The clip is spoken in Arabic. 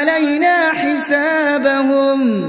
علينا حسابهم.